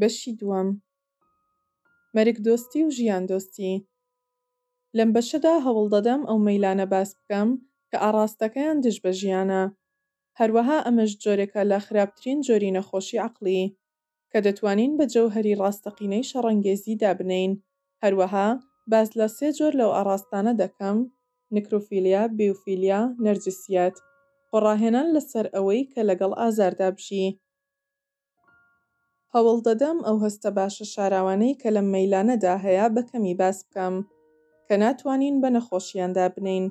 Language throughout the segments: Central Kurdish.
بەشی دووەم مەرگ دۆستی و ژیان دۆستی لەم بەشەدا هەوڵ دەدەم ئەو مەیلانە باس بکەم کە ئاڕاستەکەیان دژ بە ژیانە هەروەها ئەمەش جۆرێکە لە خراپترین جۆری نەخۆشی عەقڵی کە دەتوانین بە جەوهەری ڕاستەقینەی شەڕەنگێزی دابنێین. هەروەها باس لە سێ جۆر لەو ئاڕاستانە دەکەم، نکروفیلیا، بیوفیلیا، نەرجسیەت، و ڕاهێنان لە سەر ئەوەی کە لەگەڵ ئازاردا بژی. هەوڵ دەدەم ئەو هەستە باشە شاراوانەی کە لەم مەیلانەدا هەیە بە کەمی باس بکەم، کە ناتوانین بە نەخۆشیان دابنێین،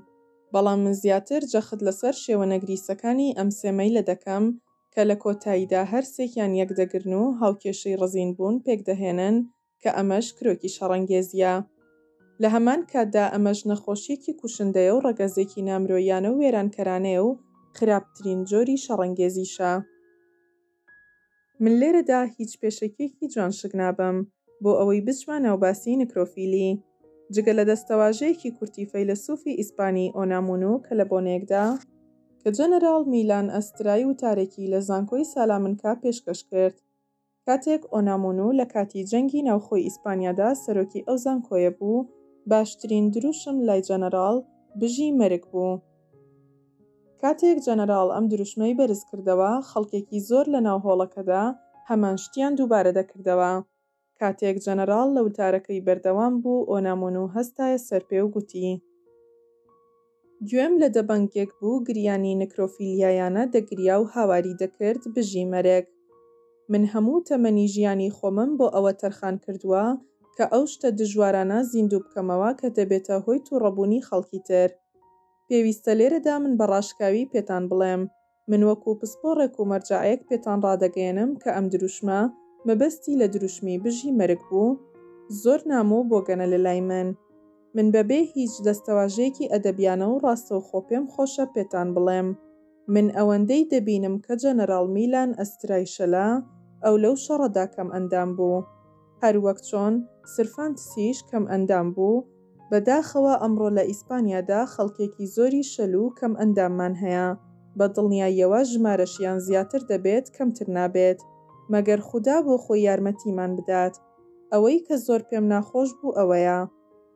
بەڵام من زیاتر جەخت لە سەر شێوە نەگریسەکانی ئەم سێ مەیلە دەکەم کە لە کۆتاییدا هەر سێکیان یەک دەگرن و هاوکێشەی ڕزین بوون پێک دەهێنن کە ئەمەش کرۆکی شەڕەنگێزییە. لە هەمان کاتدا ئەمەش نەخۆشییەکی کوشندەیە و ڕەگەزێکی نامرۆییانە و وێرانکەرانەیە و خراپترین جۆری شەڕەنگێزیشە. من لێرەدا هیچ پێشەکییەکی جوان شک نابەم بۆ ئەوەی بچمە ناو باسی نکرۆفیلی. جگە لە دەستەواژەیەکی کورتی فەیلەسوفی ئیسپانی ئۆنامونو کە لە بۆنەیەکدا کە جەنەراڵ میلان ئەسترای وتارێکی لە زانکۆی سالامنکا پێشکەش کرد کاتێک ئۆنامونو لە کاتی جەنگی ناوخۆی ئیسپانیادا سەرۆکی ئەو زانکۆیە بوو باشترین دروشم لای جەنەراڵ بژی مەرگ بوو. کاتێک جەنەراڵ ئەم دروشمەی بەرزکردەوە خەڵکێکی زۆر لە ناو هۆڵەکەدا هەمان شتیان دووبارە دەکردەوە. کاتێک جەنەراڵ لە وتارەکەی بەردەوام بوو، ئۆنامونو هەستایە سەر پێ و گوتی. گوێم لە دەبەنگێک بوو گریانی نکرۆفیلیایانە دەگریا و هاواری دەکرد، بژی مەرگ! من هەموو تەمەنی ژیانی خۆمم بۆ ئەوە تەرخان کردووە کە ئەو شتە دژوارانە زیندوو بکەمەوە کە دەبێتە هۆی توڕەبوونی خەڵکی تر. پێویستە لێرەدا من بە ڕاشکاوی پێتان بڵێم، من وەکو پسپۆڕێک و مەرجەعێک پێتان ڕادەگەیەنم کە ئەم دروشمە مەبەستی لە دروشمی بژی مەرگ بوو زۆر نامۆ و بۆگەنە لە لای من. من بە بێ هیچ دەستەواژەیەکی ئەدەبیانە و ڕاستەوخۆ پێم خۆشە پێتان بڵێم من ئەوەندەی دەبینم کە جەنەراڵ میلان ئەسترایشەلا ئەو لەو شەڕەدا کەمئەندام بوو هەر وەک چۆن سرفانتسیش کەمئەندام بوو بەداخەوە ئەمڕۆ لە ئیسپانیادا خەڵکێکی زۆری شەل و کەم ئەنداممان هەیە، بە دڵنیاییەوە ژمارەشیان زیاتر دەبێت کەمتر نابێت، مەگەر خودا بۆ خۆی یارمەتیمان بدات. ئەوەی کە زۆر پێم ناخۆش بوو ئەوەیە،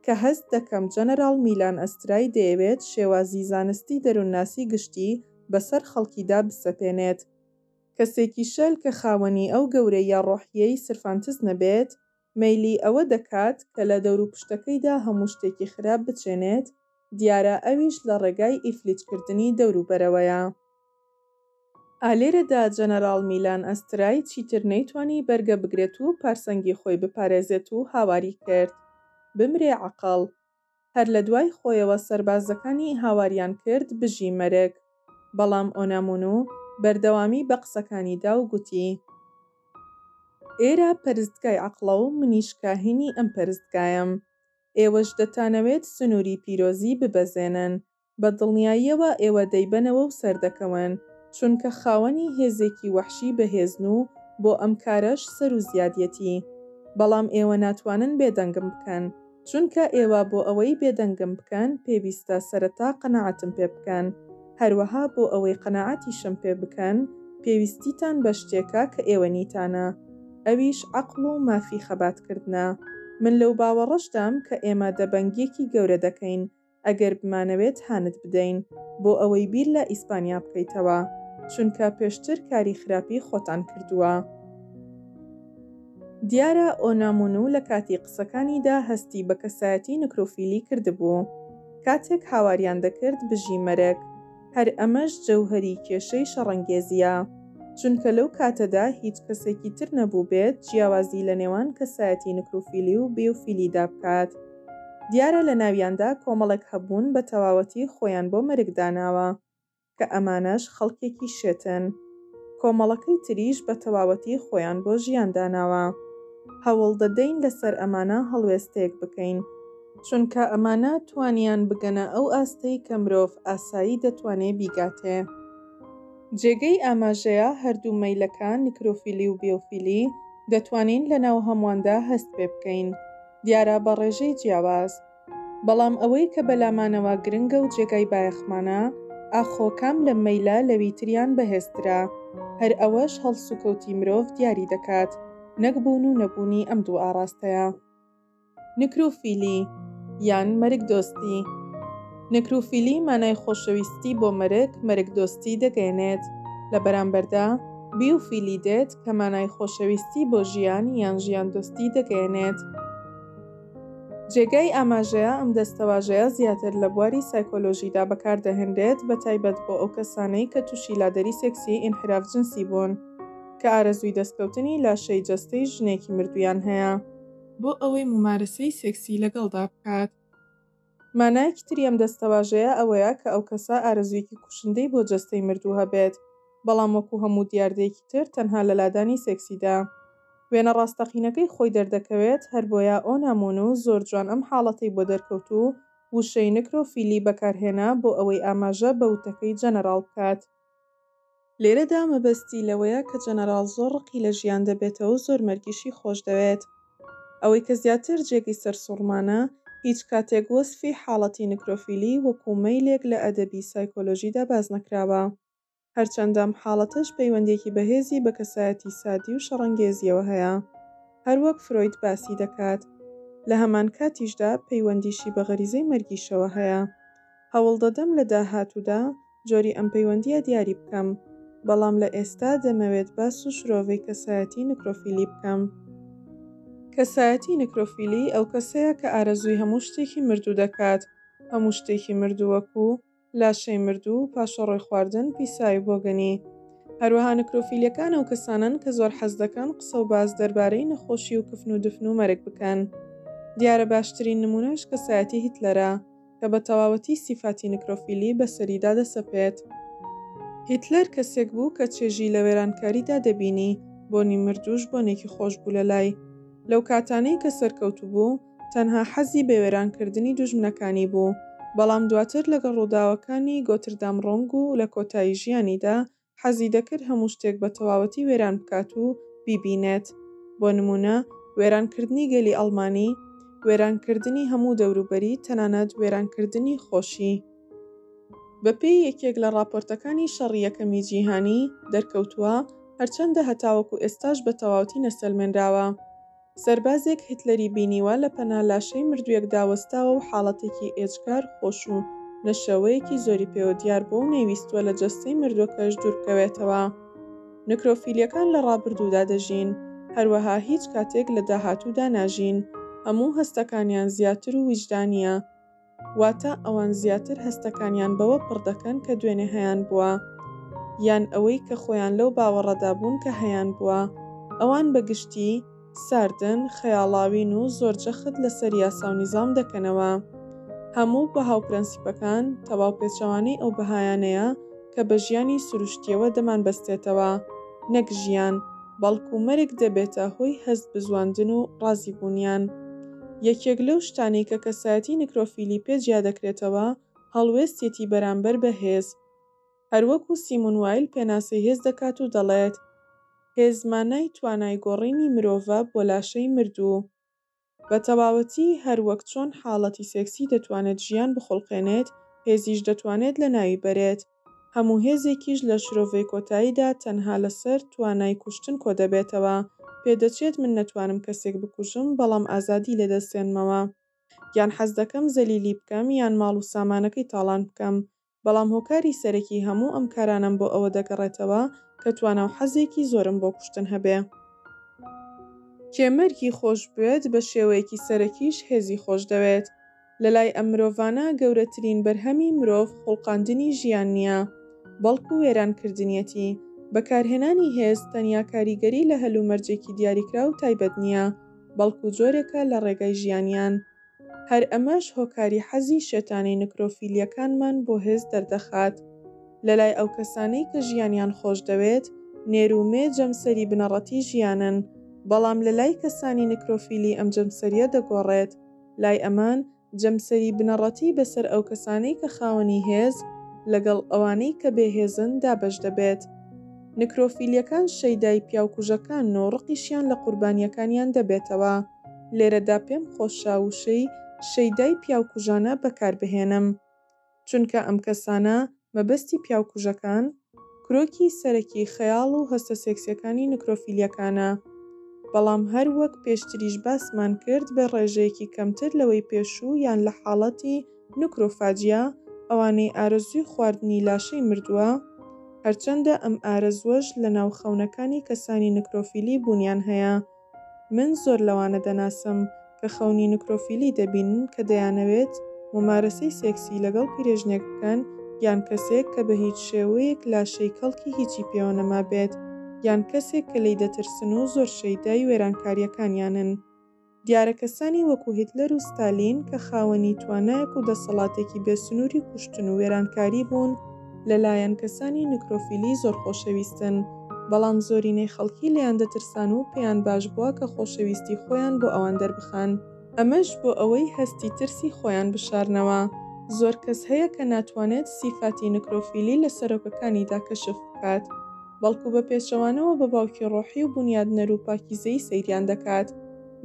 کە هەست دەکەم جەنەراڵ میلان ئەسترای دەیەوێت شێوازی زانستی دەروونناسی گشتی بەسەر خەڵکیدا بسەپێنێت. کەسێکی شەل کە خاوەنی ئەو گەورەییە ڕۆحییەی سرفانتس نەبێت، مەیلی ئەوە دەکات کە لە دەوروپشتەکەیدا هەموو شتێکی خراپ بچێنێت، دیارە ئەویش لە ڕێگای ئیفلیجکردنی دەوروبەرەوەیە. ئا لێرەدا جەنەراڵ میلان ئەسترای چیتر نەیتوانی بەرگە بگرێت و پارسەنگی خۆی بپارێزێت و هاواری کرد، بمرێ عەقڵ! هەر لە دوای خۆیەوە سەربازەکانی هاواریان کرد بژی مەرگ، بەڵام ئۆنامونو بەردەوامی بە قسەکانی دا و گوتی، ئێرە پەرستگای عەقڵە و منیش کاهینی ئەم پەرستگایەم، ئێوەش دەتانەوێت سنووری پیرۆزی ببەزێنن، بە دڵنیاییەوە ئێوە دەیبەنەوە و سەردەکەون، چونکە خاوەنی هێزێکی وەحشی بەهێزن و بۆ ئەم کارەش سەر و زیادیەتی. بەڵام ئێوە ناتوانن بێدەنگم بکەن، چونکە ئێوە بۆ ئەوەی بێدەنگم بکەن پێویستە سەرەتا قەناعەتم پێ بکەن، هەروەها بۆ ئەوەی قەناعەتیشم پێ بکەن پێویستیتان بە شتێکە کە ئێوە نیتانە، ئەویش عەقڵ و مافی خەباتکردنە. من لەو باوەڕەشدام کە ئێمە دەبەنگیەکی گەورە دەکەین ئەگەر بمانەوێت هانت بدەین بۆ ئەوەی بیر لە ئیسپانیا بکەیتەوە چونکە پێشتر کاری خراپی خۆتان کردووە. دیارە ئۆنامونو لە کاتی قسەکانیدا هەستی بە کەسایەتی نکروفیلی کردبوو کاتێک هاواریان دەکرد بژی مەرگ هەر ئەمەش جەوهەری کێشەی شەڕەنگێزیە چونکە لەو کاتەدا هیچ کەسێکی تر نەبووبێت جیاوازی لە نێوان کەسایەتی نکروفیلی و بیوفیلیدا بکات. دیارە لە ناویاندا کۆمەڵێک هەبوون بە تەواوەتی خۆیان بۆ مەرگ داناوە، کە ئەمانەش خەڵکێکی شێتن. کۆمەڵەکەی تریش بە تەواوەتی خۆیان بۆ ژیان داناوە. هەوڵ دەدەین لەسەر ئەمانە هەڵوێستەیەک بکەین. چونکە ئەمانە توانیان بگەنە ئەو ئاستەی کە مرۆڤ ئاسایی دەتوانێ بیگاتێ. جێگەی ئاماژەیە هەردوو مەیلەکە، نکرۆفیلی و بیۆفیلی، دەتوانین لەناو هەموواندا هەست پێ بکەین. دیارە بە ڕێژەی جیاواز. بەڵام ئەوەی کە بەلامانەوە گرنگە و جێگای بایەخمانە، ئاخۆ کام لەم مەیلە لەوی تریان بەهێزترە؟ هەر ئەوەش هەڵسوکەوتی مرۆڤ دیاری دەکات، نەک بوون و نەبوونی ئەم دوو ئاڕاستەیە. نکروفیلی یان مەرگدۆستی. نکروفیلی مانای خۆشەویستی بۆ مەرگ، مەرگدۆستی، دەگەیەنێت، لە بەرامبەردا، بیوفیلی دێت، کە مانای خۆشەویستی بۆ ژیان یان ژیاندۆستی دەگەیەنێت. جێگای ئاماژەیە ئەم دەستەواژەیە زیاتر لە بواری سایکۆلۆژیدا بەکاردەهێنرێت بە تایبەت بۆ ئەو کەسانەی کە تووشی لادەری سێکسی، ئینحراف جنسی، بوون، کە ئارەزووی دەستکەوتنی لاشەی جەستەی ژنێکی مردوویان هەیە. بۆ ئەوەی مومارەسەی سێکسی لەگەڵدا بکات. مانایەکی تری ئەم دەستەواژەیە ئەوەیە کە ئەو کەسە ئارەزوویەکی کوشندەی بۆ جەستەی مردوو هەبێت، بەڵام وەکو هەموو دیاردەیەکی تر تەنها لە لادانی سێکسیدا. وێنە ڕاستەقینەکەی خۆی دەردەکەوێت، هەر بۆیە ئۆنامونو زۆر جوان ئەم حاڵەتەی بۆ دەرکەوت و وشەی نکرۆفیلی بەکارهێنا بۆ ئەوەی ئاماژە بە وتەکەی جەنەراڵ بکات. لێرەدا مەبەستی لەوەیە کە جەنەراڵ زۆر ڕقی لە ژیان دەبێتەوە و زۆر مەرگیشی خۆش دەوێت. ئەوەی کە زیاتر جێگەی سەرسووڕمانە، هیچ کاتێک وەسفی حاڵەتی نکرۆفیلی وەکوو مەیلێک لە ئەدەبی سایکۆلۆژیدا باس نەکراوە. هەرچەندە ئەم حاڵەتەش پەیوەندییەکی بەهێزی بە کەسایەتی سادی و شەڕەنگێزییەوە هەیە، هەروەک فرۆید باسی دەکات. لە هەمانکاتیشدا پەیوەندیشی بە غەریزەی مەرگیشەوە هەیە. هەوڵدەدەم لە داهاتوودا جۆری ئەم پەیوەندییە دیاری بکەم، بەڵام لە ئێستا دەمەوێت باس و شرۆڤەی کەسایەتی نکرۆفیلی بکەم. کەسایەتی نکرۆفیلی ئەو کەسەیە کە ئارەزووی هەموو شتێکی مردوو دەکات، هەموو شتێکی مردوو وەکو، لاشەی مردوو، پاشەڕۆی خواردن، پیسایی بۆگەنی. هەروەها نکرۆفیلەکان ئەو کەسانەن کە زۆر حەز دەکەن قسە و باس دەربارەی نەخۆشی و کفن و دفن و مەرگ بکەن. دیارە باشترین نموونەش کەسایەتی هیتلەرە. کە بە تەواوەتی سیفاتی نکرۆفیلی بە سەریدا دەسەپێت. هیتلەر کەسێک بوو کە چێژی لە وێرانکاریدا دەبینی، بۆنی مردووش بۆنێکی خۆش بوو لە لای. لەو کاتانەی کە سەرکەوتووبوو، تەنها حەزی بە وێرانکردنی دوژمنەکانی بوو، بەڵام دواتر لەگەڵ ڕووداوەکانی گۆتردامڕۆنگ و لە کۆتایی ژیانیدا حەزی دەکرد هەموو شتێک بە تەواوەتی وێران بکات و بیبینێت، بۆ نموونە، وێرانکردنی گەلی ئەڵمانی، وێرانکردنی هەموو دەوروبەری، تەنانەت وێرانکردنی خۆشی. بەپێی یەکێک لە ڕاپۆرتەکانی شەڕی یەکەمی جیهانی، دەرکەوتووە، هەرچەندە هەتاوەکو ئێستاش بە تەواوتی نەسەلمێنراوە، سەربازێک هیتلەری بینیوە لە پەنا لاشەی مردووێکدا وەستاوە و حاڵەتێکی ئێجگار خۆش و نەشەوەیەکی زۆری پێوە دیار بووە و نەیویستووە لە جەستەی مردووەکەش دوور بکەوێتەوە. نکرۆفیلیەکان لە ڕابردوودا دەژین، هەروەها هیچ کاتێک لە داهاتوودا ناژین. هەموو هەستەکانیان زیاتر و ویژدانییە. واتە ئەوان زیاتر هەستەکانیان بەوە پڕ دەکەن کە دوێنێ هەیانبووە، یان ئەوەی کە خۆیان لەو باوەڕەدا بوون کە هەیانبووە. ئەوان بە گشتی ساردن، خەیاڵاوین و زۆر جەخت لەسەر یاسا و نیزام دەکەنەوە. هەموو بەها و پرەنسیپەکان تەواو پێچەوانەی ئەو بەهایانەیە کە بە ژیانی سروشتییەوە دەمانبەستێتەوە، نەک ژیان، بەڵکو مەرگ دەبێتە هۆی هەست بزواندن و ڕازیبوونیان. یەکێک لەو شتانەی کە کەسایەتی نکرۆفیلی پێ جیا دەکرێتەوە، هەڵوێستیەتی بەرامبەر بە هێز. هەروەکو سیمون وایل پێناسەی هێز دەکات و دەڵێت، هێز مانای توانای گۆڕینی مرۆڤە بۆ لاشەی مردوو. بە تەواوەتی هەر وەک چۆن حاڵەتی سێکسی دەتوانێت ژیان بخوڵقێنێت، هێزیش دەتوانێت لەناوی بەرێت. هەموو هێزێکیش لە شرۆڤەی کۆتاییدا تەنها لەسەر توانای کوشتن کۆدەبێتەوە. پێدەچێت من نەتوانم کەسێک بکوژم، بەڵام ئازادی لێدەستێنمەوە. یان حەزدەکەم زەلیلی بکەم یان ماڵ و سامانەکەی تاڵان بکەم، بەڵام هۆکاری سەرەکی هەموو ئەم کارانەم بۆ ئەوە دەگەڕێتەوە کە توانا و حەزێکی زۆرم بۆ کوشتن هەبێ. کێ مەرگی خۆش بوێت بە شێوەیەکی سەرەکیش هێزی خۆش دەوێت. لە لای ئەم مرۆڤانە گەورەترین بەرهەمی مرۆڤ خوڵقاندنی ژیان نییە، بەڵکو وێران کردنیەتی. بەکارهێنانی هێز تەنیا کاریگەری لە هەلومەرجێکی دیاریکراو تایبەت نییە، بەڵکو جۆرێکە لە ڕێگای ژیانیان. هەر ئەمەش هۆکاری حەزی شێتانەی نکرۆفیلیەکانمان بۆ هێز دەردەخات لە لای ئەو کەسانەی کە ژیانیان خۆشدەوێت، نێر و مێ جەمسەری بنەڕەتی ژیانن، بەڵام لە لای کەسانی نکرۆفیلی ئەم جەمسەریە دەگۆڕێت، لای ئەمان جەمسەری بنەڕەتی بەسەر ئەو کەسانەی کە خاوەنی هێز لەگەڵ ئەوانەی کە بێ هێزن دابەش دەبێت. نکرۆفیلیەکان شەیدای پیاوکوژەکانن و ڕقیشیان لە قوربانیەکانیان دەبێتەوە. لێرەدا پێم خۆشە وشەی شەیدای پیاوکوژانە بەکار بهێنم، چونکە ئەم کەسانە مەبەستی پیاوکوژەکان، کرۆکی سەرەکی خەیاڵ و هەستە سێکسیەکانی نکرۆفیلیەکانە، بەڵام هەر وەک پێشتریش باسمان کرد بە ڕێژەیەکی کەمتر لەوەی پێشوو یان لە حاڵەتی نکرۆفاجیا، ئەوانەی ئارەزووی خواردنی لاشەی مردووە، هەرچەندە ئەم ئارەزووەش لەناو خەونەکانی کەسانی نکرۆفیلی بوونیان هەیە. من زۆر لەوانە دەناسم کە خەونی نکرۆفیلی دەبینن کە دەیانەوێت مومارەسەی سێکسی لەگەڵ پیرێژنێک بکەن یان کەسێک کە بە هیچ شێوەیەک لاشەی کەڵکی هیچی پێوە نەمابێت یان کەسێک کە لێی دەترسن و زۆر شەیدای وێرانکارییەکانیانن. دیارە کەسانی وەکو هیتلەر و ستالین کە خاوەنی توانایەک و دەسەڵاتێکی بێسنووری کوشتن و وێرانکاری بوون، لەلایەن کەسانی نکرۆفیلی زۆر خۆشەویستن، بەڵام زۆرینەی خەڵکی لێیان دەترسان و پێیان باشبووە کە خۆشەویستی خۆیان بۆ ئەوان دەربخەن، ئەمەش بۆ ئەوەی هەستی ترسی خۆیان بشارنەوە، زۆر کەس هەیە کە ناتوانێت سیفاتی نکرۆفیلی لە سەرۆکەکانیدا کەشف بکات، بەڵکو بە پێچەوانەوە بە باوکی ڕۆحی و بونیادنەر و پاکیزەیی سەیریان دەکات،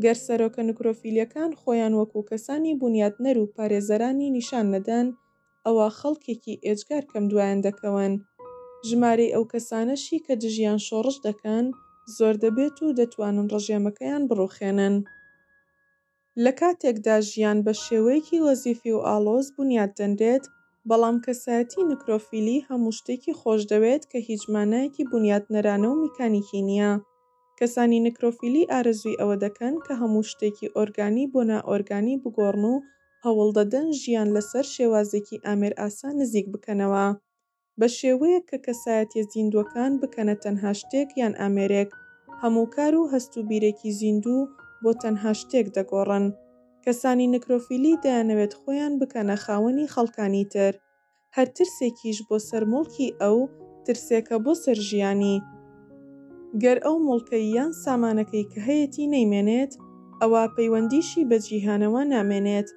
گەر سەرۆکە نکرۆفیلیەکان خۆیان وەکو کەسانی بونیادنەر و پارێزەرانی نیشان نەدەن، ئەوا خەڵکێکی ئێجگار کەم دوایان دەکەون. ژمارەی ئەو کەسانەشی کە دژیان شۆڕش دەکەن زۆر دەبێت و دەتوانن ڕژێمەکەیان بڕوخێنن. لە کاتێکدا ژیان بە شێوەیەکی وەزیفی و ئاڵۆز بونیاد دەنرێت، بەڵام کەسایەتی نکرۆفیلی هەموو شتێکی خۆش دەوێت کە هیچ مانایەکی بونیادنەرانە و میکانیکی نییە. کەسانی نکرۆفیلی ئارەزووی ئەوە دەکەن کە هەموو شتێکی ئۆرگانی بۆ نائۆرگانی بگۆڕن و هەوڵدەدەن ژیان لەسەر شێوازێکی ئامێرئاسا نزیک بکەنەوە بە شێوەیەک کە کەسایەتیە زیندووەکان بکەنە تەنها شتێک یان ئامێرێک هەموو کار و هەست و بیرێکی زیندوو بۆ تەنها شتێک دەگۆڕن کەسانی نکرۆفیلی دەیانەوێت خۆیان بکەنە خاوەنی خەڵکانی تر. هەر ترسێکیش بۆ سەر موڵکی ئەو، ترسێکە بۆ سەر ژیانی. گەر ئەو موڵکەی یان سامانەکەی کە هەیەتی نەیمێنێت، ئەوا پەیوەندیشی بە جیهانەوە نامێنێت.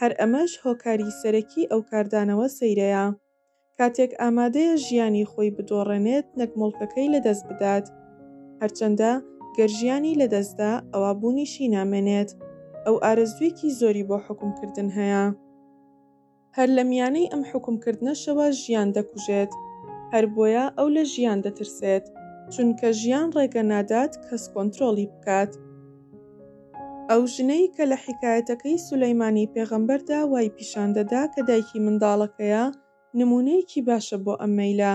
هەر ئەمەش هۆکاری سەرەکی ئەو کاردانەوە سەیرەیە. کاتێک ئامادەیە ژیانی خۆی بدۆڕێنێت نەک موڵکەکەی لە دەست بدات. هەرچەندە گەر ژیانی لە دەست دا، ئەوا بوونیشی نامێنێت. ئەو ئارەزووێکی زۆری بۆ حوکم کردن هەیە. هەر لە میانەی ئەم حوکم کردنەشەوە ژیان دەکوژێت، هەر بۆیە ئەو لە ژیان دەترسێت، چونکە ژیان ڕێگە نادات کەس کۆنترۆڵی بکات. ئەو ژنەی کە لە حیکایەتەکەی سولەیمانی پێغەمبەردا وای پیشان دەدا کە دایکی منداڵەکەیە، نموونەیەکی باشە بۆ ئەم مەیلە.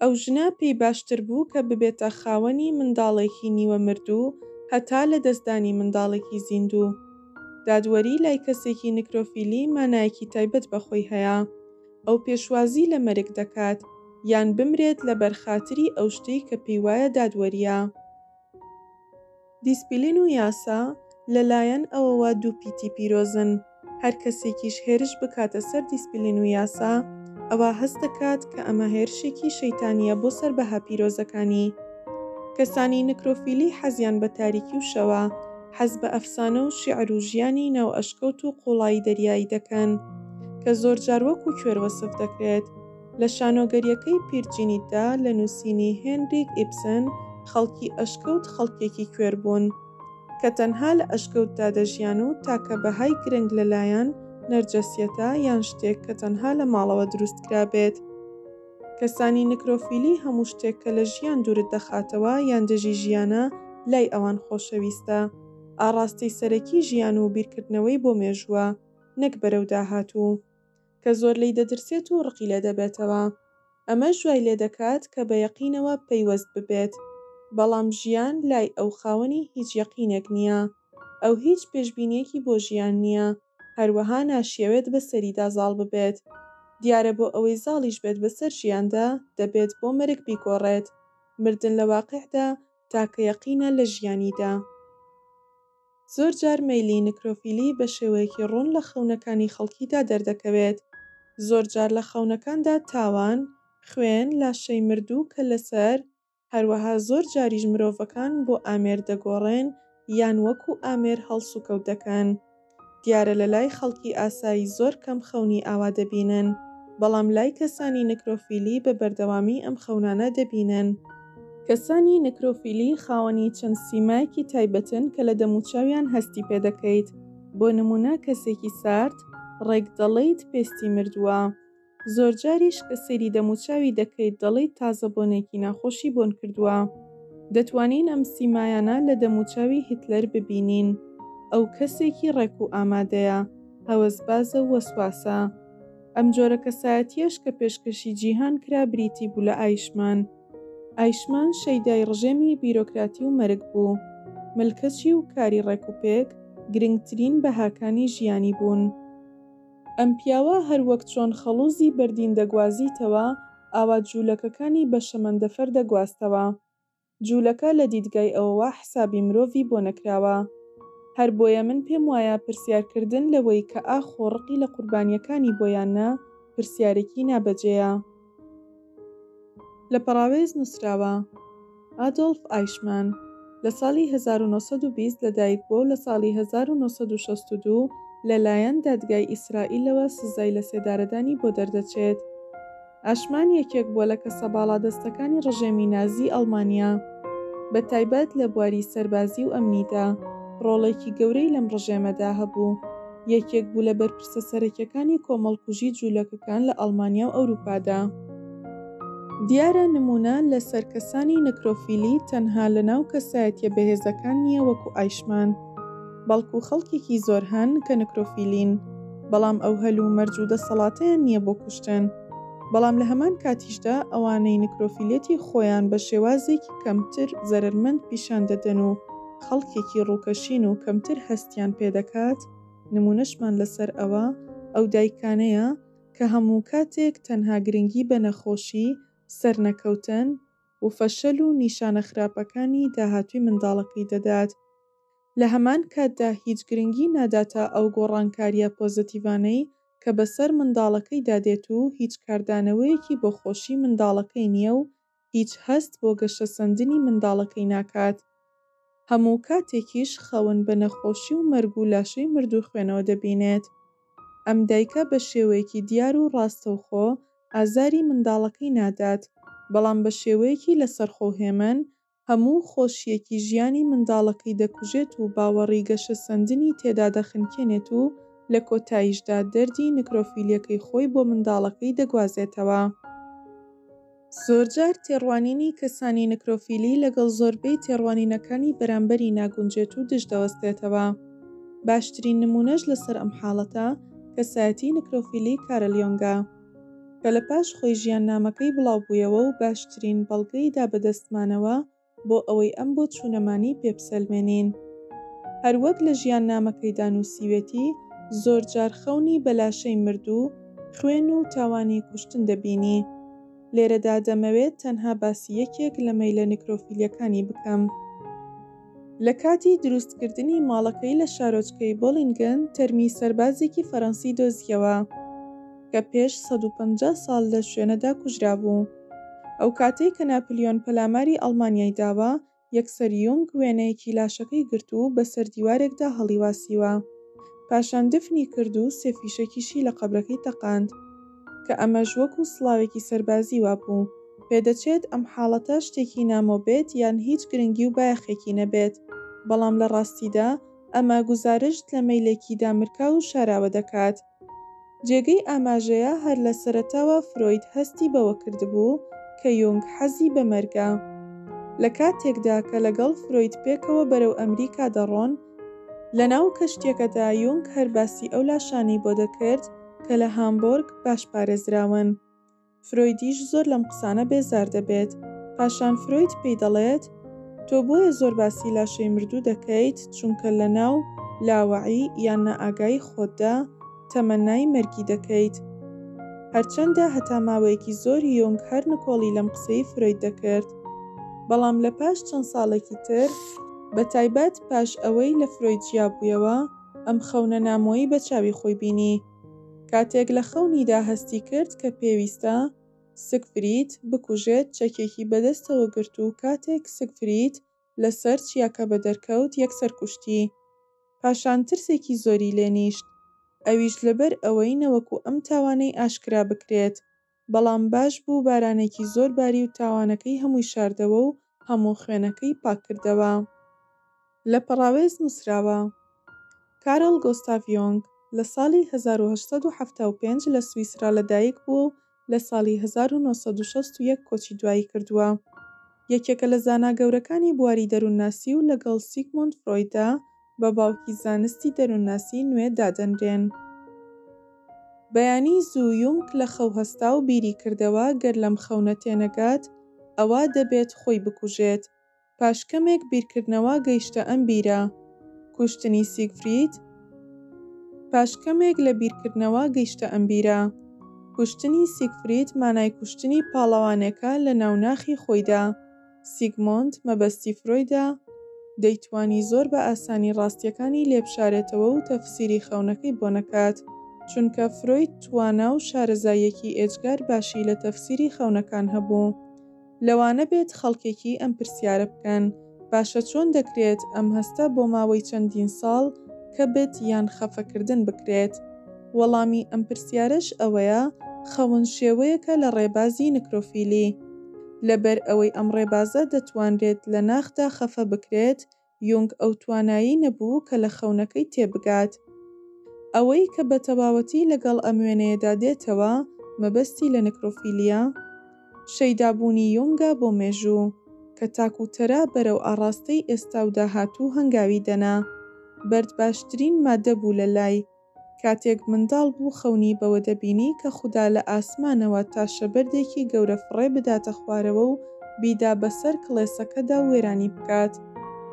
ئەو ژنە پێی باشتر بوو کە ببێتە خاوەنی منداڵێکی نیوە مردوو هەتا لەدەستدانی منداڵێکی زیندوو. دادوەری لای کەسێکی نکرۆفیلی مانایەکی تایبەت بە خۆی هەیە. ئەو پێشوازی لە مەرگ دەکات، یان بمرێت لەبەر خاتری ئەو شتەی کە پێی وایە دادوەرییە. دیسپیلین و یاسا لە لایەن ئەوەوە دوو پیتی پیرۆزن، هەر کەسێکیش هێرش بکاتە سەر دیسپیلین و یاسا ئەوا هەست دەکات کە ئەمە هێرشێکی شەیتانییە بۆ سەر بەها پیرۆزەکانی. کەسانی نکرۆفیلی حەزیان بە تاریکی و شەوە، حەز بە ئەفسانە و شیعر و ژیانی ناو ئەشکەوت و قوڵایی دەریایی دەکەن، کە زۆرجار وەکو کوێر وەسف دەکرێت. لە شانۆگەریەکەی پیر جینیتدا لە نووسینی هێنریک ئیبسن خەڵکی ئەشکەوت خەڵکێکی کوێر بوون کە تەنها لە ئەشکەوتدا دەژیان و تاکە بەهای گرنگ لەلایان نەرجەسیەتە یان شتێک کە تەنها لە ماڵەوە دروست کرابێت. کەسانی نکرۆفیلی هەموو شتێک کە لە ژیان دوورت دەخاتەوە یان دژی ژیانە لای ئەوان خۆشەویستە. ئاڕاستەی سەرەکی ژیان و بیرکردنەوەی بۆ مێژووە نەک بەرەو داهاتوو. کە زۆر لێی دەترسێت و ڕقی لێ دەبێتەوە، ئەمەش وای لێ دەکات کە بە یەقینەوە پەیوەست ببێت، بەڵام ژیان لای ئەو خاوەنی هیچ یەقینێک نییە، ئەو هیچ پێشبینییەکی بۆ ژیان نییە، هەروەها ناشیەوێت بە سەریدا زاڵ ببێت، دیارە بۆ ئەوەی زاڵیش بێت بەسەر ژیاندا دەبێت بۆ مەرگ بیگۆڕێت، مردن لە واقیعدا تاکە یەقینە لە ژیانیدا. زۆر جار مەیلی نکرۆفیلی بە شێوەیەکی ڕوون لە خەونەکانی خەڵکیدا دەردەکەوێت. زۆر جار لە خەونەکاندا تاوان، خوێن، لاشەی مردوو، کەلەسەر، هەروەها زۆر جاریش مرۆڤەکان بۆ ئامێر دەگۆڕێن یان وەکوو ئامێر هەڵسوکەوت دەکەن. دیارە لە لای خەڵکی ئاسایی زۆر کەم خەونی ئاوا دەبینن، بەڵام لای کەسانی نکرۆفیلی بە بەردەوامی ئەم خەونانە دەبینن. کەسانی نکرۆفیلی خاوەنی چەند سیمایەکی تایبەتن کە لە دەموچاویان هەستی پێ دەکەیت، بۆ نموونە کەسێکی سارد، ڕێک دەڵێیت پێستی مردووە. زۆرجاریش کە سەیری دەموچاوی دەکەیت دەڵێیت تازە بۆنێکی ناخۆشی بۆن کردووە. دەتوانین ئەم سیمایانە لە دەموچاوی هیتلەر ببینین. ئەو کەسێکی ڕێک و ئامادەیە، هەوەسبازە و وەسواسە. ئەم جۆرە کەسایەتییەش کە پێشکەشی جیهان کرا بریتی بوو لە ئایشمان. ئایشمان شەیدای ڕژێمی بیرۆکراتی و مەرگ بوو. ملکەچی و کاری ڕێکوپێک گرنگترین بەهاکانی ژیانی بوون. ئەم پیاوە هەر وەک چۆن خەڵووزی بەردین دەگوازیتەوە، ئاوا جوولەکەکانی بە شەمەندەفەر دەگوازتەوە. جوولەکە لە دیدگای ئەوەوە حسابی مرۆڤی بۆ نەکراوە. هەر بۆیە من پێم وایە پرسیارکردن لەوەی کە ئاخۆ ڕقی لە قوربانییەکانی بۆ یان نا، پرسیارێکی نابەجێیە. لە پەڕاوێز نووسراوە، ئادۆڵف ئایشمان لە ساڵی هەزار و نۆ سەد و بیست لەدایکبووە و لە ساڵی هەزار و نۆ سەد و شەست و دوو لەلایەن دادگای ئیسرائیلەوە سزای لەسێدارەدانی بۆ دەردەچێت. ئاشمان یەکێک بووە لە کەسە باڵادەستەکانی ڕژێمی نازیی ئەڵمانیا، بەتایبەت لە بواری سەربازی و ئەمنیدا ڕۆڵێکی گەورەی لەم ڕژێمەدا هەبوو، یەکێک بوو لە پرسە سەرەکیەکانی کۆمەڵکوژی جوولەکەکان لە ئەڵمانیا و ئەوروپادا. دیارە نمونە لەسەر کەسانی نکرۆفیلی تەنها لەناو کەسایەتیە بەهێزەکان نیە وەکو ئایشمان، بەڵکو خەڵکێکی زۆر هەن کە نکرۆفیلین بەڵام ئەو هەل و مەرج و دەسەڵاتەیان نیە بۆ کوشتن بەڵام لە هەمان کاتیشدا ئەوانەی نکرۆفیلێتی خۆیان بە شێوازێکی کەمتر زەرەرمەند پیشان دەدەن و خەڵکێکی ڕووکەشین و کەمتر هەستیان پێدەکات نموونەشمان لەسەر ئەوە ئەو دایکانەیە کە هەمووکاتێک تەنها گرنگی بە نەخۆشی، سەرنەکەوتن و فەشەل و نیشانە خراپەکانی داهاتووی منداڵەکەی دەدات، لە هەمان کاتدا هیچ گرنگی ناداتە ئەو گۆڕانکارییە پۆزەتیڤانەی کە بەسەر منداڵەکەیدا دێت و هیچ کاردانەوەیەکی بۆ خۆشی منداڵەکەی نییە و هیچ هەست بۆ گەشەسەندنی منداڵەکەی ناکات، هەموو کاتێکیش خەون بە نەخۆشی و مەرگ و لاشەی مردوو خوێنەوە دەبینێت. ئەم دایکە بە شێوەیەکی دیار و ڕاستەوخۆ ئازاری منداڵەکەی نادات، بەڵام بە شێوەیەکی لەسەرخۆ و هێمن هەموو خۆشییەکی ژیانی منداڵەکەی دەکوژێت و باوەڕی گەشەسەندنی تێدا دەخنکێنێت و لە کۆتاییشدا دەردی نکرۆفیلییەکەی خۆی بۆ منداڵەکەی دەگوازێتەوە. زۆرجار تێڕوانینی کەسانی نکرۆفیلی لەگەڵ زۆربەی تێڕوانینەکانی بەرامبەری ناگونجێت و دژ دەوەستێتەوە. باشترین نموونەش لەسەر ئەم حاڵەتە، کەسایەتی نکرۆفیلی کارل یۆنگە. کە لە پاش خۆی ژیاننامەکەی بڵاوبوویەوە و باشترین بەڵگەی دا بە دەستمانەوە بۆ ئەوەی ئەم بۆچوونەمانی پێ بسەلمێنین. هەر وەک لە ژیاننامەکەیدا نووسیوێتی، زۆر جار خەونی بە لاشەی مردوو، خوێن و تاوانی کوشتن دەبینی. لێرەدا دەمەوێت تەنها باسی یەکێک لە مەیلە نکرۆفیلیەکانی بکەم. لە کاتی دروستکردنی ماڵەکەی لە شارۆچکەی بۆلینگن تەرمی سەربازێکی فەرەنسی دۆزییەوە کە پێش سەد و پەنجا ساڵ لە شوێنەدا کوژرابوو. ئەو کاتەی کە ناپلیۆن پەلاماری ئەڵمانیای داوە، یەکسەر یونگ وێنەیەکی لاشەکەی گرت و بەسەر دیوارێکدا هەڵیواسیوە. پاشان دفنی کرد و سێ فیشەکیشی لە قەبرەکەی تەقاند. کە ئەمەش وەکو سڵاوێکی سەربازی وابوو. پێدەچێت ئەم حاڵەتە شتێکی نامۆ بێت یان هیچ گرنگی و بایەخێکی نەبێت، بەڵام لە ڕاستیدا ئەمە گوزارشت لە مەیلێکی دامرکاو و شاراوە دەکات. جێگەی ئاماژەیە هەر لە سەرەتاوە فرۆید هەستی بەوە کردبوو کە یونگ حەزی بە مەرگە. لە کاتێکدا کە لەگەڵ فرۆید پێکەوە بەرەو ئەمریکا دەڕۆن، لەناو کەشتییەکەدا یونگ هەر باسی ئەو لاشانەی بۆ دەکرد کە لە هامبۆرگ باش پارێزراون. فرۆیدیش زۆر لەم قسانە بێزار دەبێت. پاشان فرۆید پێی دەڵێت، تۆ بۆیە زۆر باسی لاشەی مردوو دەکەیت، چونکە لەناو لاوعی یان نائاگایی خۆتدا، تەمەنای مەرگی دەکەیت. هەرچەندە هەتا ماوەیەکی زۆر یۆنگ هەر نکۆڵی لەم قسەی فرۆید دەکرد، بەڵام لە پاش چەند ساڵێکی تر، بەتایبەت پاش ئەوەی لە فرۆید جیابوویەوە، ئەم خەونە نامۆی بە چاوی خۆی بینی. کاتێک لە خەونیدا هەستی کرد کە پێویستە، سگفرید، بکوژێت، چەکێکی بەدەستەوە گرت و کاتێک سگفرید لە سەر چیاکە بە دەرکەوت یەک سەر کوشتی پاشان ترسێکی زۆری لێ نیشت ئەویش لە بەر ئەوەی نەوەکو ئەم تاوانەی ئاشکرا بکرێت بەڵام باش بوو بارانێکی زۆر باری و تاوانەکەی هەمووی شاردەوە و هەموو خوێنەکەی پاک کردەوە. لە پەڕاوێز نووسراوە. کارل گۆستاڤ یۆنگ لە ساڵی هەزار و هەشت سەد و حەفتا و پێنج لە سویسرا لە دایک بووە و لە ساڵی هەزار و نۆ سەد و شەست و یەک کۆچی دوایی کردووە. یەکێکە لە زانا گەورەکانی بواری دەروونناسی و لەگەڵ سیگمۆند فرۆیددا بە باوکی زانستی دەروونناسی نوێ دادەنرێن. بەیانی زوو یونگ لە خەو هەستا و بیری کردەوە گەر لەم خەونە تێنەگات ئەوا دەبێت خۆی بکوژێت، پاش کەمێک بیرکردنەوە گەیشتە ئەم بیرە، کوشتنی سیگفرید؟ پاش کەمێک لە بیرکردنەوە گەیشتە ئەم بیرە، کوشتنی سیگفرید مانای کوشتنی پاڵەوانێکە لە ناو ناخی خۆیدا، سیگمۆند، مەبەستی فرۆیدە، دەیتوانی زۆر بە ئاسانی ڕاستیەکانی لێ بشارێتەوە و تەفسیری خەونەکەی بۆ نەکات، چونکە فرۆید توانا و شارەزاییەکی ئێجگار باشی لە تەفسیری خەونەکان هەبوو. لەوانە بێت خەڵکێکی ئەم پرسیارە بکەن، باشە چۆن دەکرێت ئەم هەستە بۆ ماوەی چەندین ساڵ کەبت یان خەفەکردن بکرێت؟ وەڵامی ئەم پرسیارەش ئەوەیە خەون شێوەیەکە لە ڕێبازی نکرۆفیلی. لەبەر ئەوەی ئەم ڕێبازە دەتوانرێت لە ناخدا خەفە بکرێت یونگ ئەو توانایی نەبوو کە لە خەونەکەی تێبگات. ئەوەی کە بە تەواوەتی لەگەڵ ئەم وێنەیەدا دێتەوە، مەبەستی لە نکرۆفیلیا، شەیدابوونی یونگە بۆ مێژوو، کە تاک و تەرا بەرەو ئاڕاستەی ئێستا و داهاتوو هەنگاوی دەنا. بەرد باشترین ماددە بوو لە لای. کاتێک منداڵ بوو خەونی بەوە دەبینی کە خودا لە ئاسمانەوە تاشە بەردێکی گەورە فڕێ بداتە خوارەوە و بیدا بە سەر کڵێسەکەدا و وێرانی بکات.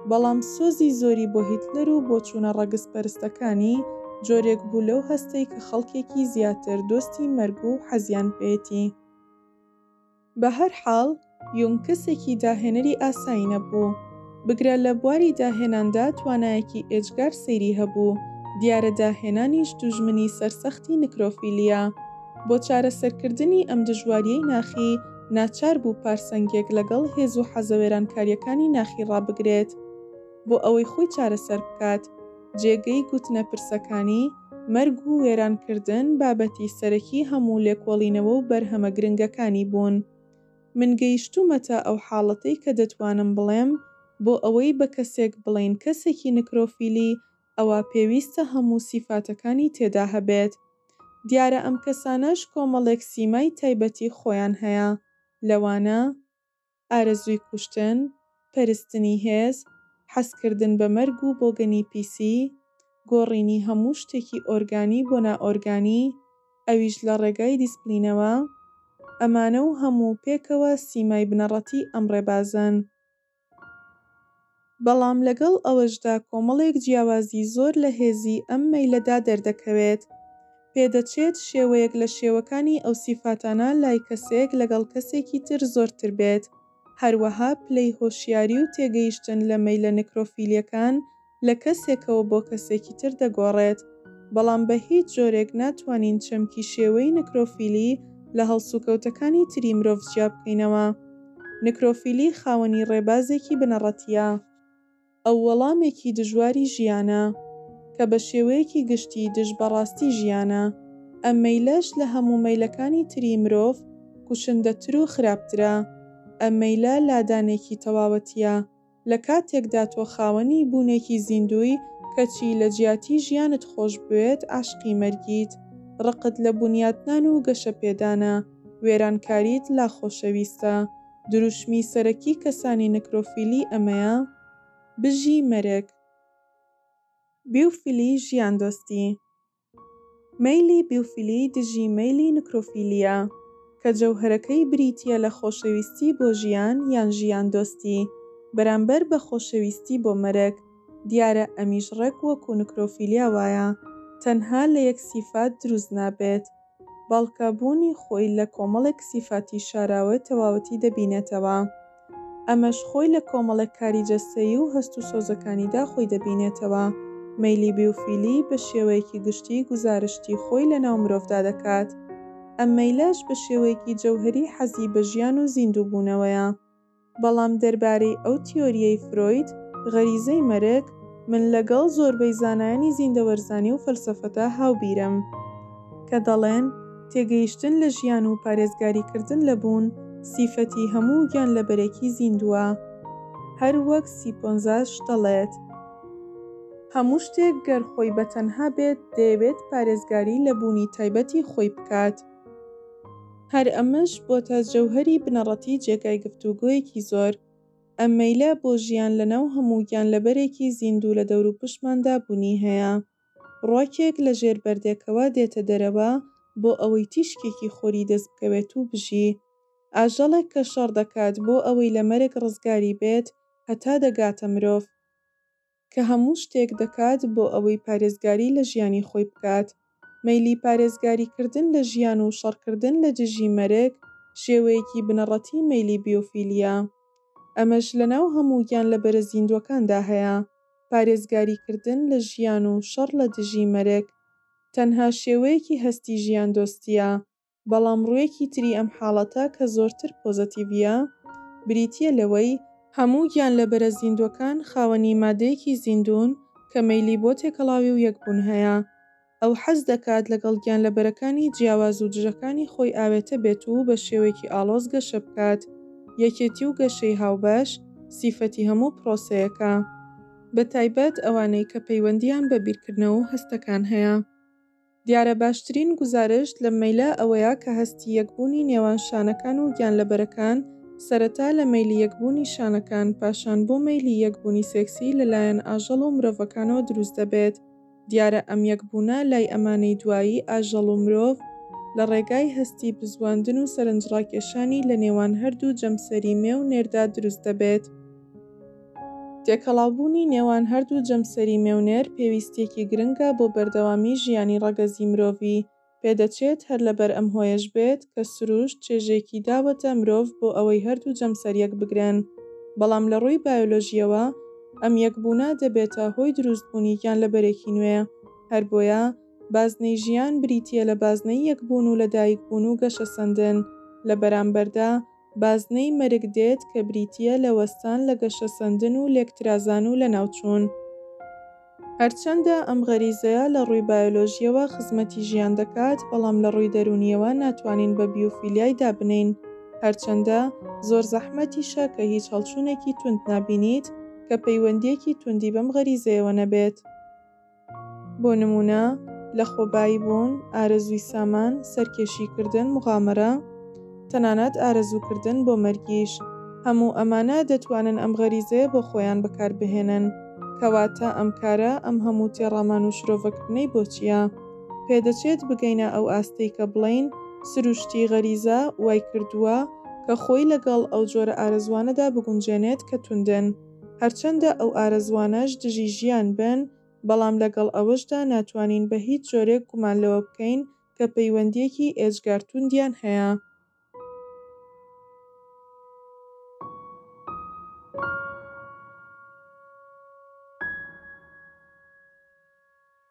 بەڵام سۆزی زۆری بۆ هیتلەر و بۆچوونە ڕەگەزپەرستەکانی، جۆرێک بوو لەو هەستەی کە خەڵکێکی زیاتر دۆستی مەرگ و حەزیان پێیەتی. بەهەر حاڵ، یونگ کەسێکی داهێنەری ئاسایی نەبوو. بگرە لە بواری داهێناندا توانایەکی ئێجگار سەیری هەبوو، دیارە داهێنانیش دوژمنی سەرسەختی نکرۆفیلییە. بۆ چارەسەرکردنی ئەم دژوارییەی ناخی، ناچار بوو پارسەنگێک لەگەڵ هێز و حەزەوێرانکارییەکانی ناخی ڕابگرێت بۆ ئەوەی خۆی چارەسەر بکات. جێگەی گوتنە پرسەکانی، مەرگ و وێرانکردن بابەتی سەرەکی هەموو لێکۆڵینەوە و بەرهەمە گرنگەکانی بوون. من گەیشتوومەتە ئەو حاڵەتەی کە دەتوانم بڵێم بۆ ئەوەی بە کەسێک بڵێین کەسێکی نکرۆفیلی ئەوا پێویستە هەموو سیفاتەکانی تێدا هەبێت. دیارە ئەم کەسانەش کۆمەڵێک سیمای تایبەتی خۆیان هەیە لەوانە. ئارەزووی کوشتن، پەرستنی هێز، حەزکردن بە مەرگ و بۆگەنی پیسی، گۆڕینی هەموو شتێکی ئۆرگانی بۆ نائۆرگانی، ئەویش لە ڕێگای دیسپلینەوە. ئەمانە و هەموو پێکەوە سیمای بنەڕەتیی ئەم ڕێبازەن. بەڵام لەگەڵ ئەوەشدا کۆمەڵێک جیاوازی زۆر لە هێزی ئەم مەیلەدا دەردەکەوێت. پێدەچێت شێوەیەک لە شێوەکانی ئەو سیفاتانە لای کەسێک لەگەڵ کەسێکی تر زۆرتر بێت. هەروەها پلەی هۆشیاری و تێگەیشتن لە مەیلە نکرۆفیلیەکان لە کەسێکەوە بۆ کەسێکی تر دەگۆڕێت. بەڵام بە هیچ جۆرێک ناتوانین چەمکی شێوەی نکرۆفیلی لە هەڵسوکەوتەکانی تری مرۆڤ جیابکەینەوە. نکرۆفیلی خاوەنی ڕێبازێکی بنەڕەتییە. ئەو وەڵامێکی دژواری ژیانە، کە بە شێوەیەکی گشتی دژ بە ڕاستی ژیانە. ئەم مەیلەش لە هەموو مەیلەکانی تری مرۆڤ کوشندەتر و خراپترە. ئەم مەیلە لادانێکی تەواوەتییە. لە کاتێکدا تۆ خاوەنی بوونێکی زیندووی کەچی لە جیاتی ژیانت خۆشبوێت عاشقی مەرگیت ڕقت لە بونیاتنان و گەشەپێدانە وێرانکاریت لا خۆشەویستە دروشمی سەرەکی کەسانی نکرۆفیلی ئەمەیە بژی مەرگ. بیوفلی ژیان دۆستی. مەیلی بیوفیلی دژی مەیلی نکرۆفیلییە، کە جەوهەرەکەی بریتییە لە خۆشەویستی بۆ ژیان یان ژیاندۆستی بەرامبەر بە خۆشەویستی بۆ مەرگ، دیارە ئەمیش ڕێک وەکو نکرۆفیلیا وایە تەنها لە یەک سیفات دروست نابێت، بەڵکە بوونی خۆی لە کۆمەڵێک سیفاتی شاراوە تەواوەتی دەبینێتەوە. ئەمەش خۆی لە کۆمەڵێک کاری جەستەیی و هەست و سۆزەکانیدا خۆی دەبینێتەوە. مەیلی بیوفیلی بە شێوەیەکی گشتی گوزارشتی خۆی لەناو مرۆڤدا دەکات. ئەم مەیلەش بە شێوەیەکی جەوهەری حەزی بە ژیان و زیندووبوونەوەیە. بەڵام دەربارەی ئەو تیۆرییەی فرۆید، غەریزەی مەرگ، من لەگەڵ زۆربەی زانایانی زیندەوەرزانی و فەلسەفەدا هاوبیرم کە دەڵێن، تێگەیشتن لە ژیان و پارێزگاریکردن لە بوون سیفەتی هەموو گیانلەبەرێکی زیندووە. هەر وەک سیپۆنزاش دەڵێت. هەموو شتێک گەر خۆی بە تەنها بێت دەیەوێت پارێزگاری لە بوونی تایبەتی خۆی بکات. هەر ئەمەش بۆتە جەوهەری بنەڕەتی جێگای گفتوگۆیەکی زۆر. ئەم مەیلە بۆ ژیان لەناو هەموو گیانلەبەرێکی زیندوو لە دەوروپشتماندا بوونی هەیە. ڕۆکێک لە ژێر بەردێکەوە دێتە دەرەوە بۆ ئەوەی تیشکێکی خۆری دەست بکەوێت و بژی. ئاژەڵێک کە شەڕ دەکات بۆ ئەوەی لە مەرگ ڕزگاری بێت هەتا دەگاتە مرۆڤ کە هەموو شتێک دەکات بۆ ئەوەی پارێزگاری لە ژیانی خۆی بکات. مەیلی پارێزگاریکردن لە ژیان و شەڕکردن لە دژی مەرگ شێوەیەکی بنەڕەتی مەیلی بیۆفیلییە. ئەمەش لەناو هەموو گیانلەبەرە زیندووەکاندا هەیە. پارێزگاریکردن لە ژیان و شەڕ لە دژی مەرگ تەنها شێوەیەکی هەستی ژیاندۆستییە، بەڵام ڕووێکی تری ئەم حاڵەتە کە زۆرتر پۆزەتیڤییە، بریتییە لەوەی، هەموو گیانلەبەرە زیندووەکان خاوەنی مادەیەکی زیندوون کە مەیلی بۆ تێکەڵاوی و یەکبوون هەیە، ئەو حەز دەکات لەگەڵ گیانلەبەرەکانی جیاواز و دژەکانی خۆی ئاوێتە بێت و بە شێوەیەکی ئاڵۆز گەشە بکات. یەکێتی و گەشەی هاوبەش، سیفەتی هەموو پرۆسەیەکە. بە تایبەت ئەوانەی کە پەیوەندییان بە بیرکردنەوە و هەستەکان هەیە. دیارە باشترین گوزارشت لەم مەیلە ئەوەیە کە هەستی یەکبوونی نێوان شانەکان و گیانلەبەرەکان سەرەتا لە مەیلی یەکبوونی شانەکان پاشان بۆ مەیلی یەکبوونی سێکسی لەلایەن ئاژەڵ و مرۆڤەکانەوە دروست دەبێت. دیارە ئەم یەکبوونە لای ئەمانەی دوایی ئاژەڵ و مرۆڤ لە ڕێگای هەستی بزواندن و سەرنجڕاکێشانی لە نێوان هەردوو جەمسەری مێ و نێردا دروست دەبێت. تێکەڵاوبوونی نێوان هەردوو جەمسەری مێ و نێر پێویستییەکی گرنگە بۆ بەردەوامی ژیانی ڕەگەزی مرۆڤی، پێدەچێت هەر لەبەر ئەم هۆیەش بێت کە سروشت چێژێکی داوەتە مرۆڤ بۆ ئەوەی هەردوو جەمسەر یەک بگرن، بەڵام لە ڕووی بایۆلۆژییەوە ئەم یەکبوونە دەبێتە هۆی دروستبوونی گیانلەبەرێکی نوێ، هەر بۆیە بازنەی ژیان بریتییە لە بازنەی یەکبوون و لەدایکبوون و گەشەسەندن، لە بەرامبەردا بازنەی مەرگ دێت کە بریتییە لە وەستان لە گەشەسەندن و لێکترازان و لەناوچوون. هەرچەندە ئەم غەریزەیە لە ڕووی بایۆلۆژییەوە خزمەتی ژیان دەکات، بەڵام لە ڕووی دەروونییەوە ناتوانین بە بیوفیلیای دابنێین. هەرچەندە زۆر زەحمەتیشە کە هیچ هەڵچوونێکی توند نابینیت کە پەیوەندییەکی توندی بەم غەریزەیەوە نەبێت. بۆ نموونە، لەخۆبایی بوون، ئارەزووی سامان، سەرکێشی کردن، مغامەرە، تەنانەت ئارەزوو کردن بۆ مەرگیش، هەموو ئەمانە دەتوانن ئەم غەریزەیە بۆ خۆیان بەکاربهێنن. کەواتە ئەم کارە، ئەم هەموو تێڕامان و شرۆڤەکردنەی بۆچییە؟ پێدەچێت بگەینە ئەو ئاستەی کە بڵێین سروشتی غەریزە وای کردووە کە خۆی لەگەڵ ئەو جۆرە ئارەزووانەدا بگونجێنێت کە توندن. هەرچەندە ئەو ئارەزووانەش دژی ژیان بن، بەڵام لەگەڵ ئەوەشدا ناتوانین بە هیچ جۆرێک گومان لەوە بکەین کە پەیوەندییەکی ئێجگار توندیان هەیە.